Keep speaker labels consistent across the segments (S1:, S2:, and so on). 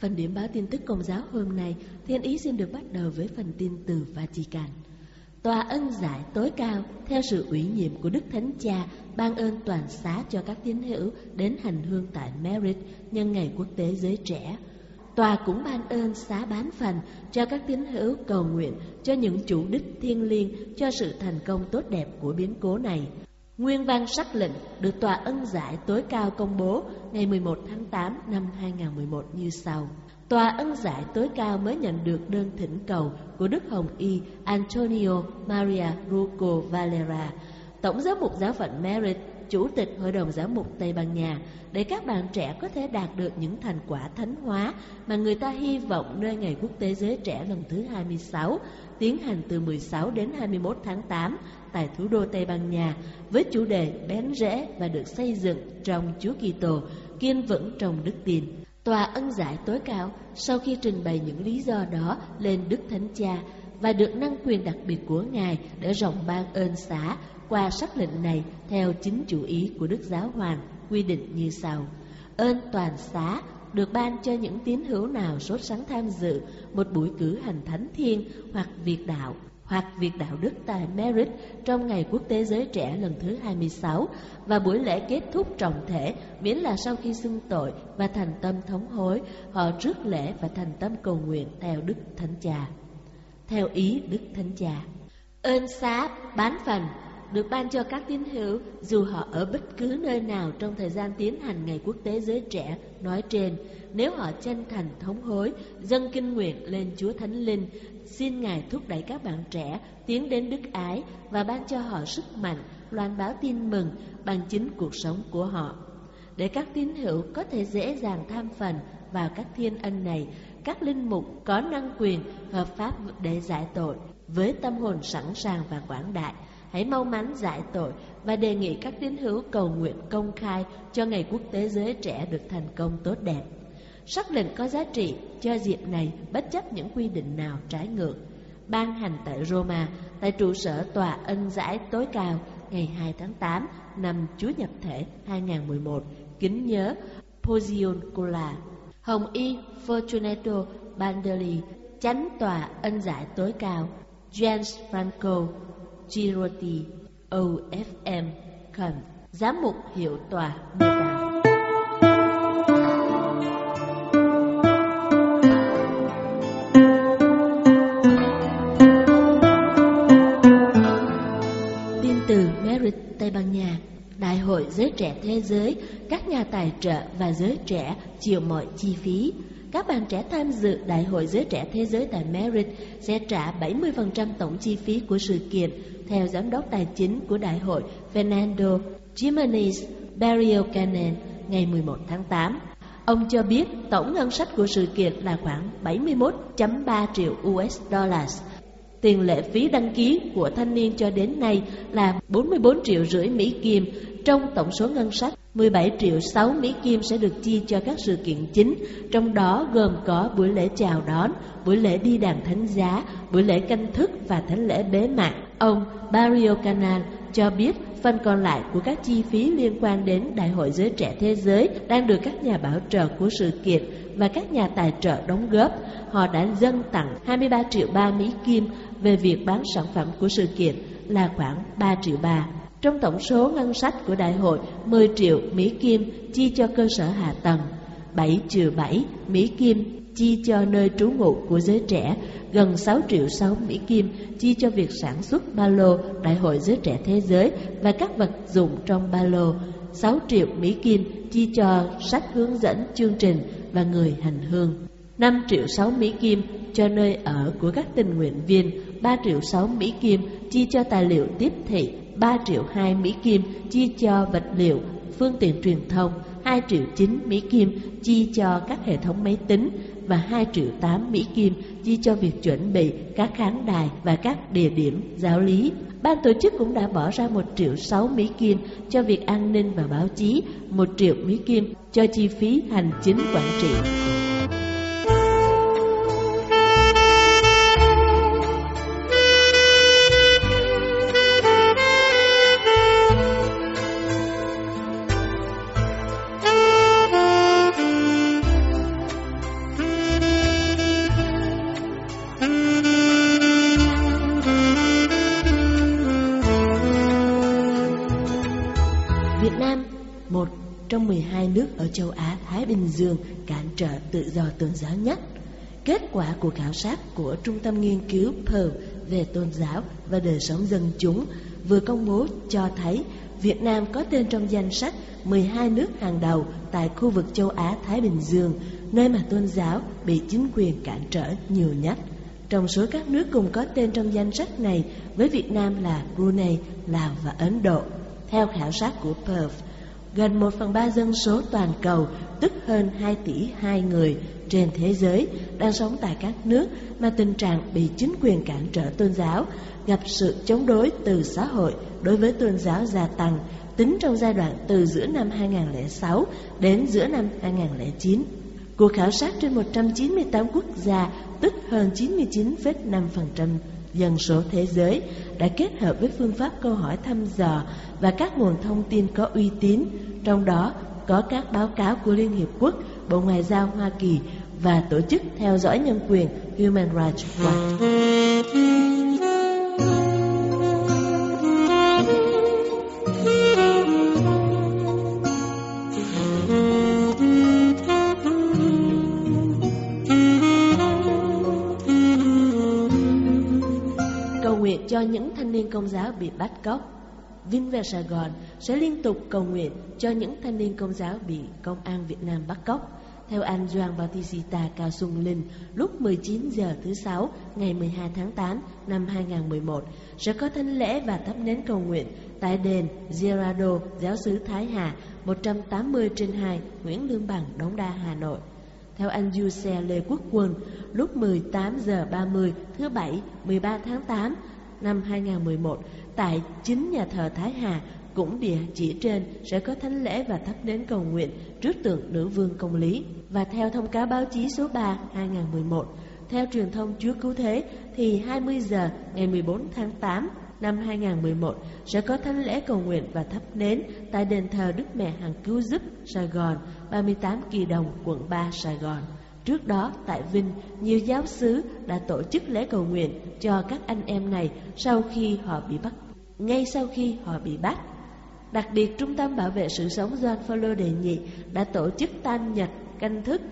S1: Phần điểm báo tin tức công giáo hôm nay, Thiên Ý xin được bắt đầu với phần tin từ Vatican. Tòa ân giải tối cao theo sự ủy nhiệm của Đức Thánh Cha ban ơn toàn xá cho các tín hữu đến hành hương tại Merit nhân ngày quốc tế giới trẻ. Tòa cũng ban ơn xá bán phần cho các tín hữu cầu nguyện cho những chủ đích thiêng liêng cho sự thành công tốt đẹp của biến cố này. Nguyên văn sắc lệnh được Tòa ân giải tối cao công bố ngày 11 tháng 8 năm 2011 như sau. Tòa ân giải tối cao mới nhận được đơn thỉnh cầu của Đức Hồng Y Antonio Maria Ruco Valera, Tổng giám mục giáo phận Merit, Chủ tịch Hội đồng Giám mục Tây Ban Nha, để các bạn trẻ có thể đạt được những thành quả thánh hóa mà người ta hy vọng nơi Ngày Quốc tế Giới Trẻ lần thứ 26, tiến hành từ 16 đến 21 tháng 8 tại thủ đô Tây Ban Nha, với chủ đề bén rễ và được xây dựng trong Chúa Kitô, kiên vững trong đức tin. Tòa ân giải tối cao sau khi trình bày những lý do đó lên Đức Thánh Cha và được năng quyền đặc biệt của Ngài để rộng ban ơn xá qua sắc lệnh này theo chính chủ ý của Đức Giáo Hoàng quy định như sau. Ơn toàn xá được ban cho những tín hữu nào sốt sắng tham dự một buổi cử hành thánh thiên hoặc việc đạo hoặc việc đạo đức tại Merit trong ngày quốc tế giới trẻ lần thứ 26 và buổi lễ kết thúc trọng thể miễn là sau khi xưng tội và thành tâm thống hối họ trước lễ và thành tâm cầu nguyện theo Đức Thánh Cha. Theo ý Đức Thánh Cha, ơn xá bán phần được ban cho các tín hữu, dù họ ở bất cứ nơi nào trong thời gian tiến hành ngày quốc tế giới trẻ, nói trên. Nếu họ chân thành thống hối, dâng kinh nguyện lên Chúa Thánh Linh, xin Ngài thúc đẩy các bạn trẻ tiến đến đức ái và ban cho họ sức mạnh, loan báo tin mừng bằng chính cuộc sống của họ. Để các tín hữu có thể dễ dàng tham phần vào các thiên ân này, các linh mục có năng quyền, hợp pháp để giải tội với tâm hồn sẵn sàng và quảng đại hãy mau mắn giải tội và đề nghị các tín hữu cầu nguyện công khai cho ngày quốc tế giới trẻ được thành công tốt đẹp. Sắc lệnh có giá trị cho dịp này bất chấp những quy định nào trái ngược. Ban hành tại Roma, tại trụ sở Tòa ân giải tối cao ngày 2 tháng 8 năm Chúa Nhập Thể 2011, kính nhớ Pozioncola, Hồng Y Fortunato Bandeli, chánh tòa ân giải tối cao, James Franco Girotti, OFM, Khẩn, Giám mục hiệu tòa mô tả. Tin từ Merit, Tây Ban Nha Đại hội Giới Trẻ Thế Giới, các nhà tài trợ và giới trẻ chịu mọi chi phí. Các bạn trẻ tham dự Đại hội Giới Trẻ Thế Giới tại Merit sẽ trả 70% tổng chi phí của sự kiện, theo Giám đốc Tài chính của Đại hội Fernando Jimenez Barrio Canen ngày 11 tháng 8. Ông cho biết tổng ngân sách của sự kiện là khoảng 71.3 triệu US dollars. Tiền lệ phí đăng ký của thanh niên cho đến nay là 44 triệu rưỡi Mỹ Kim. Trong tổng số ngân sách, 17 triệu 6 Mỹ Kim sẽ được chi cho các sự kiện chính, trong đó gồm có buổi lễ chào đón, buổi lễ đi đàn thánh giá, buổi lễ canh thức và thánh lễ bế mạc. Ông Barrio Canal cho biết phần còn lại của các chi phí liên quan đến Đại hội Giới Trẻ Thế Giới đang được các nhà bảo trợ của sự kiện và các nhà tài trợ đóng góp. Họ đã dâng tặng 23 triệu ba Mỹ Kim về việc bán sản phẩm của sự kiện là khoảng 3 triệu ba. Trong tổng số ngân sách của đại hội, 10 triệu Mỹ Kim chi cho cơ sở hạ tầng, 7 trừ 7 Mỹ Kim chi cho nơi trú ngụ của giới trẻ, gần 6 triệu 6 Mỹ Kim chi cho việc sản xuất ba lô Đại hội giới trẻ thế giới và các vật dụng trong ba lô, 6 triệu Mỹ Kim chi cho sách hướng dẫn chương trình và người hành hương. 5 triệu 6 Mỹ Kim cho nơi ở của các tình nguyện viên, 3 triệu 6 Mỹ Kim chi cho tài liệu tiếp thị, 3 triệu 2 Mỹ Kim chi cho vật liệu, phương tiện truyền thông, 2 triệu 9 Mỹ Kim chi cho các hệ thống máy tính và 2 triệu 8 Mỹ Kim chi cho việc chuẩn bị các khán đài và các địa điểm giáo lý. Ban tổ chức cũng đã bỏ ra 1 triệu 6 Mỹ Kim cho việc an ninh và báo chí, 1 triệu Mỹ Kim cho chi phí hành chính quản trị. Châu Á Thái Bình Dương cản trở tự do tôn giáo nhất. Kết quả của khảo sát của Trung tâm Nghiên cứu Pearl về tôn giáo và đời sống dân chúng vừa công bố cho thấy Việt Nam có tên trong danh sách 12 nước hàng đầu tại khu vực châu Á Thái Bình Dương, nơi mà tôn giáo bị chính quyền cản trở nhiều nhất. Trong số các nước cùng có tên trong danh sách này, với Việt Nam là Brunei, Lào và Ấn Độ. Theo khảo sát của Perth, gần 1 phần 3 dân số toàn cầu, tức hơn 2 tỷ 2 người trên thế giới, đang sống tại các nước mà tình trạng bị chính quyền cản trở tôn giáo, gặp sự chống đối từ xã hội đối với tôn giáo gia tăng, tính trong giai đoạn từ giữa năm 2006 đến giữa năm 2009. Cuộc khảo sát trên 198 quốc gia, tức hơn 99,5% dân số thế giới đã kết hợp với phương pháp câu hỏi thăm dò và các nguồn thông tin có uy tín, trong đó có các báo cáo của Liên Hiệp Quốc, Bộ Ngoại giao Hoa Kỳ và Tổ chức Theo dõi Nhân quyền Human Rights Watch. Cho những thanh niên công giáo bị bắt cóc. Vinh về Sài Gòn sẽ liên tục cầu nguyện cho những thanh niên công giáo bị công an Việt Nam bắt cóc. Theo anh Joan Bautista Cao Xuân Linh, lúc 19 giờ thứ sáu ngày 12 tháng 8 năm 2011 sẽ có thánh lễ và thắp nến cầu nguyện tại đền Gerardo giáo sứ Thái Hà 180 trên 2 Nguyễn Lương Bằng, Đống Đa, Hà Nội. Theo anh Du Xe Lê Quốc Quân, lúc 18 giờ 30 thứ Bảy 13 tháng 8 năm 2011 tại chính nhà thờ Thái Hà cũng địa chỉ trên sẽ có thánh lễ và thắp nến cầu nguyện trước tượng nữ vương công lý. Và theo thông cáo báo chí số 3 2011, theo truyền thông Chúa Cứu Thế thì 20 giờ ngày 14 tháng 8 năm 2011 sẽ có thánh lễ cầu nguyện và thắp nến tại đền thờ Đức Mẹ Hằng Cứu Giúp Sài Gòn, 38 Kỳ Đồng, quận 3, Sài Gòn. Trước đó, tại Vinh, nhiều giáo sứ đã tổ chức lễ cầu nguyện cho các anh em này sau khi họ bị bắt, ngay sau khi họ bị bắt. Đặc biệt, Trung tâm Bảo vệ sự sống John Fowler đề nhị đã tổ chức tam nhật canh thức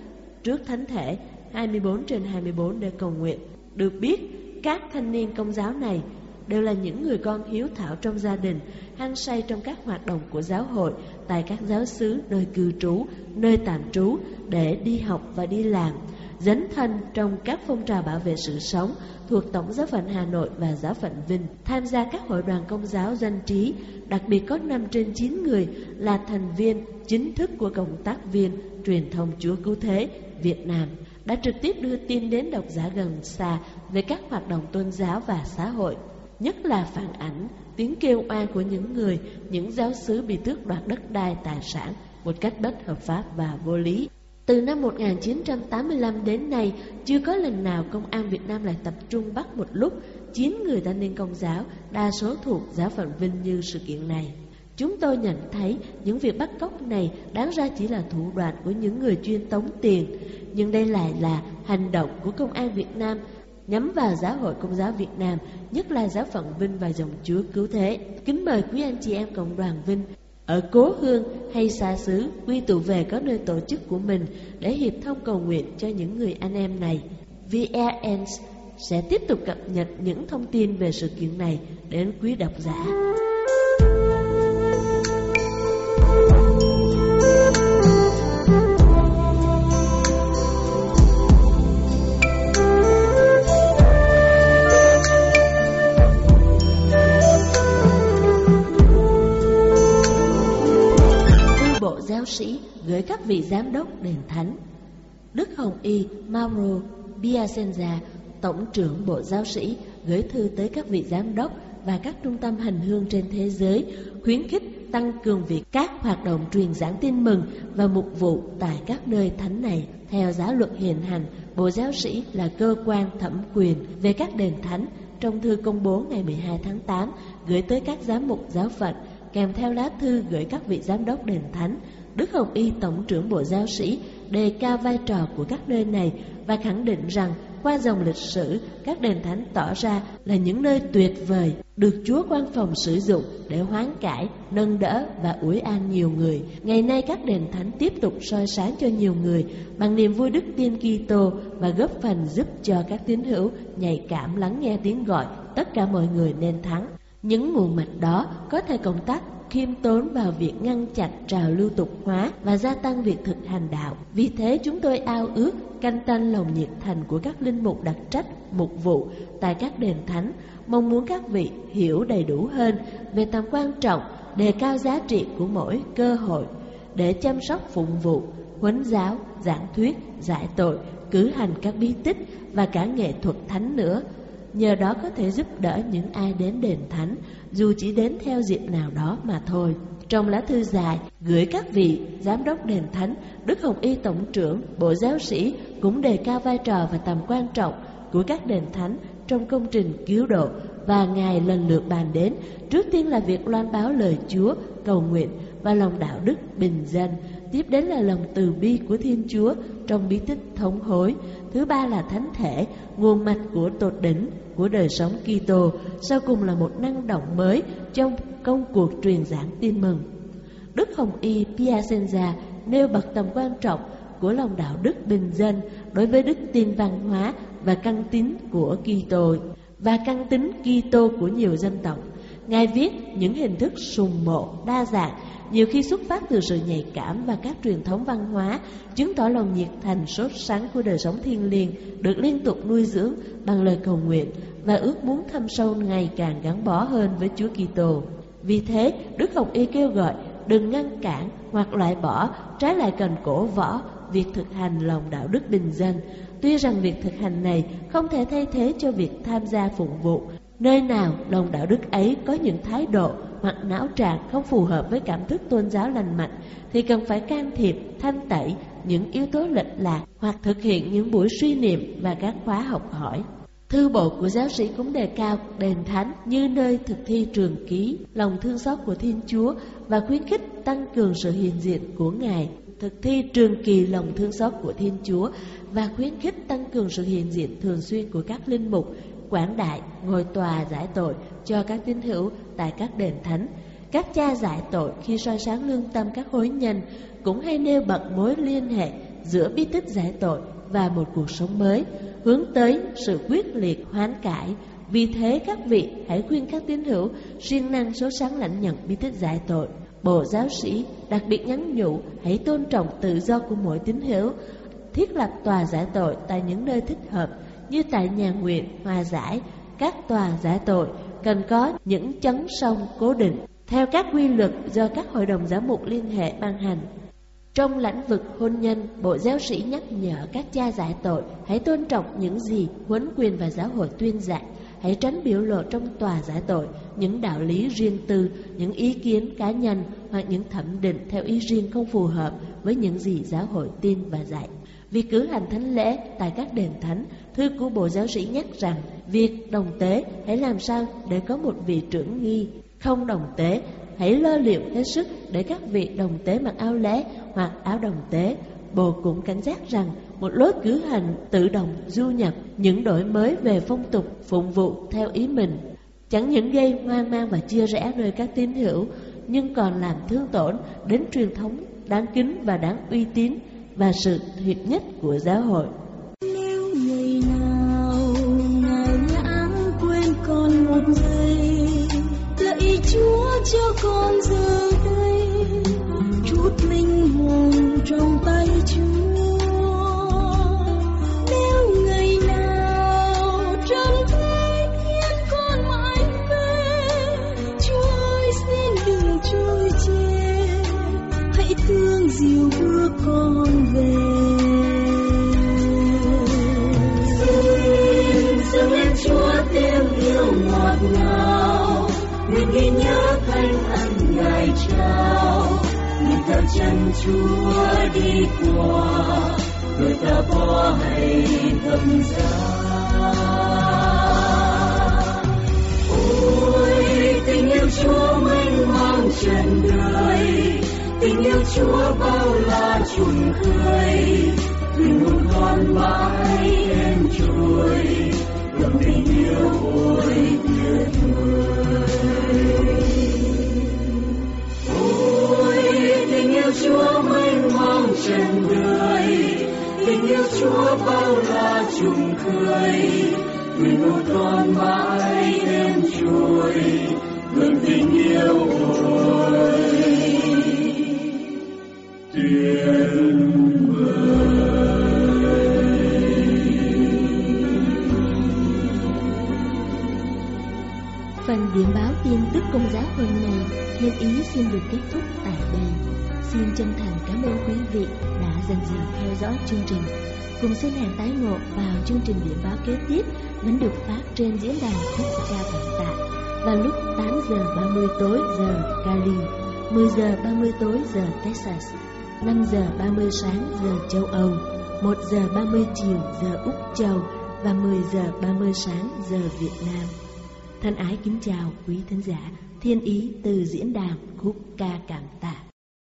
S1: trước thánh thể 24 trên 24 để cầu nguyện. Được biết, các thanh niên công giáo này đều là những người con hiếu thảo trong gia đình, hăng say trong các hoạt động của giáo hội tại các giáo xứ nơi cư trú, nơi tạm trú để đi học và đi làm, dấn thân trong các phong trào bảo vệ sự sống thuộc Tổng giáo phận Hà Nội và giáo phận Vinh, tham gia các hội đoàn công giáo danh trí, đặc biệt có 5 trên 9 người là thành viên chính thức của cộng tác viên truyền thông Chúa Cứu Thế Việt Nam đã trực tiếp đưa tin đến độc giả gần xa về các hoạt động tôn giáo và xã hội nhất là phản ảnh tiếng kêu oan của những người, những giáo sứ bị tước đoạt đất đai tài sản một cách bất hợp pháp và vô lý. Từ năm 1985 đến nay, chưa có lần nào công an Việt Nam lại tập trung bắt một lúc 9 người thanh niên công giáo, đa số thuộc giáo phận Vinh như sự kiện này. Chúng tôi nhận thấy những việc bắt cóc này đáng ra chỉ là thủ đoạn của những người chuyên tống tiền, nhưng đây lại là hành động của công an Việt Nam nhắm vào giáo hội công giáo Việt Nam, nhất là giáo phận Vinh và dòng Chúa Cứu Thế. Kính mời quý anh chị em cộng đoàn Vinh Ở cố hương hay xa xứ, quy tụ về các nơi tổ chức của mình để hiệp thông cầu nguyện cho những người anh em này. VRN sẽ tiếp tục cập nhật những thông tin về sự kiện này đến quý độc giả. Vị giám đốc đền thánh. Đức Hồng Y Mauro Piacenza, Tổng trưởng Bộ Giáo sĩ, gửi thư tới các vị giám đốc và các trung tâm hành hương trên thế giới, khuyến khích tăng cường việc các hoạt động truyền giảng tin mừng và mục vụ tại các nơi thánh này. Theo giáo luật hiện hành, Bộ Giáo sĩ là cơ quan thẩm quyền về các đền thánh trong thư công bố ngày 12 tháng 8 gửi tới các giám mục giáo phận kèm theo lá thư gửi các vị giám đốc đền thánh Đức Hồng Y Tổng trưởng Bộ Giáo sĩ đề cao vai trò của các nơi này và khẳng định rằng qua dòng lịch sử, các đền thánh tỏ ra là những nơi tuyệt vời được Chúa quan phòng sử dụng để hoán cải, nâng đỡ và ủi an nhiều người. Ngày nay các đền thánh tiếp tục soi sáng cho nhiều người bằng niềm vui đức tin Kitô và góp phần giúp cho các tín hữu nhạy cảm lắng nghe tiếng gọi tất cả mọi người nên thắng. Những nguồn mạch đó có thể công tác khiêm tốn vào việc ngăn chặn trào lưu tục hóa và gia tăng việc thực hành đạo. Vì thế chúng tôi ao ước canh tanh lòng nhiệt thành của các linh mục đặc trách, mục vụ tại các đền thánh, mong muốn các vị hiểu đầy đủ hơn về tầm quan trọng, đề cao giá trị của mỗi cơ hội để chăm sóc phụng vụ, huấn giáo, giảng thuyết, giải tội, cử hành các bí tích và cả nghệ thuật thánh nữa nhờ đó có thể giúp đỡ những ai đến đền thánh, dù chỉ đến theo dịp nào đó mà thôi. Trong lá thư dài gửi các vị giám đốc đền thánh, Đức Hồng Y Tổng trưởng, Bộ Giáo sĩ cũng đề cao vai trò và tầm quan trọng của các đền thánh trong công trình cứu độ và Ngài lần lượt bàn đến. Trước tiên là việc loan báo lời Chúa, cầu nguyện và lòng đạo đức bình dân. Tiếp đến là lòng từ bi của Thiên Chúa trong bí tích thống hối. Thứ ba là thánh thể, nguồn mạch của tột đỉnh của đời sống Kitô, sau cùng là một năng động mới trong công cuộc truyền giảng tin mừng. Đức Hồng Y Piacenza nêu bật tầm quan trọng của lòng đạo đức bình dân đối với đức tin văn hóa và căn tính của Kitô và căn tính Kitô của nhiều dân tộc. Ngài viết những hình thức sùng mộ đa dạng nhiều khi xuất phát từ sự nhạy cảm và các truyền thống văn hóa, chứng tỏ lòng nhiệt thành sốt sắng của đời sống thiên liêng được liên tục nuôi dưỡng bằng lời cầu nguyện và ước muốn thâm sâu ngày càng gắn bó hơn với Chúa Kitô. Vì thế, Đức Hồng Y kêu gọi đừng ngăn cản hoặc loại bỏ, trái lại cần cổ võ việc thực hành lòng đạo đức bình dân. Tuy rằng việc thực hành này không thể thay thế cho việc tham gia phụng vụ, nơi nào lòng đạo đức ấy có những thái độ hoặc não trạng không phù hợp với cảm thức tôn giáo lành mạnh thì cần phải can thiệp, thanh tẩy những yếu tố lệch lạc hoặc thực hiện những buổi suy niệm và các khóa học hỏi. Thư bộ của giáo sĩ cũng đề cao đền thánh như nơi thực thi trường ký, lòng thương xót của Thiên Chúa và khuyến khích tăng cường sự hiện diện của Ngài. Thực thi trường kỳ lòng thương xót của Thiên Chúa và khuyến khích tăng cường sự hiện diện thường xuyên của các linh mục, quảng đại, ngồi tòa giải tội cho các tín hữu tại các đền thánh. Các cha giải tội khi soi sáng lương tâm các hối nhân cũng hay nêu bật mối liên hệ giữa bí tích giải tội và một cuộc sống mới, hướng tới sự quyết liệt hoán cải. Vì thế các vị hãy khuyên các tín hữu siêng năng số sáng lãnh nhận bí tích giải tội. Bộ giáo sĩ đặc biệt nhắn nhủ hãy tôn trọng tự do của mỗi tín hữu, thiết lập tòa giải tội tại những nơi thích hợp như tại nhà nguyện, hòa giải, các tòa giải tội cần có những chấn sông cố định theo các quy luật do các hội đồng giám mục liên hệ ban hành. Trong lĩnh vực hôn nhân, Bộ Giáo sĩ nhắc nhở các cha giải tội hãy tôn trọng những gì huấn quyền và giáo hội tuyên dạy, hãy tránh biểu lộ trong tòa giải tội những đạo lý riêng tư, những ý kiến cá nhân hoặc những thẩm định theo ý riêng không phù hợp với những gì giáo hội tin và dạy. Việc cử hành thánh lễ tại các đền thánh, thư của Bộ Giáo sĩ nhắc rằng việc đồng tế hãy làm sao để có một vị trưởng nghi, không đồng tế hãy lo liệu hết sức để các vị đồng tế mặc áo lễ hoặc áo đồng tế. Bộ cũng cảnh giác rằng một lối cử hành tự động du nhập những đổi mới về phong tục phụng vụ theo ý mình chẳng những gây hoang mang và chia rẽ nơi các tín hữu, nhưng còn làm thương tổn đến truyền thống đáng kính và đáng uy tín và sự hiệp nhất của giáo hội.
S2: Ngọt ngào nguyện ghi nhớ thanh ân ngài trao nguyện theo chân chúa đi qua, người ta bỏ hay thâm giá. Ôi, tình yêu chúa mênh mang trần đời tình yêu chúa bao la trùng khơi. Linh hồn con mãi em trôi ôi tình yêu chúa tình yêu chúa bao la trùng khơi linh hồn con mãi
S1: ý xin được kết thúc tại đây. Xin chân thành cảm ơn quý vị đã dần dần theo dõi chương trình. Cùng xin hẹn tái ngộ vào chương trình điểm báo kế tiếp Vẫn được phát trên diễn đàn quốc ca bản tạ Vào lúc 8 giờ 30 tối giờ Cali 10 giờ 30 tối giờ Texas 5 giờ 30 sáng giờ châu Âu, 1 giờ 30 chiều giờ Úc Châu và 10 giờ 30 sáng giờ Việt Nam. Thân ái kính chào quý thính giả, thiên ý từ diễn đàn khúc ca cảm tạ.